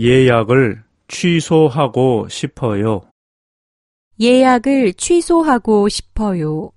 예약을 취소하고 싶어요. 예약을 취소하고 싶어요.